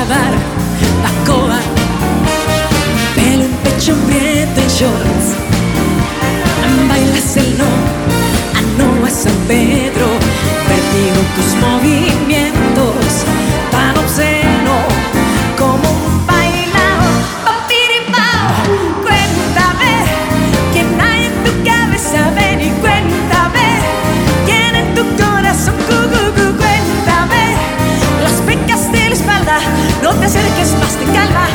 lavar la coba, pelo en pecho, en shorts. No te acerques más, te calma.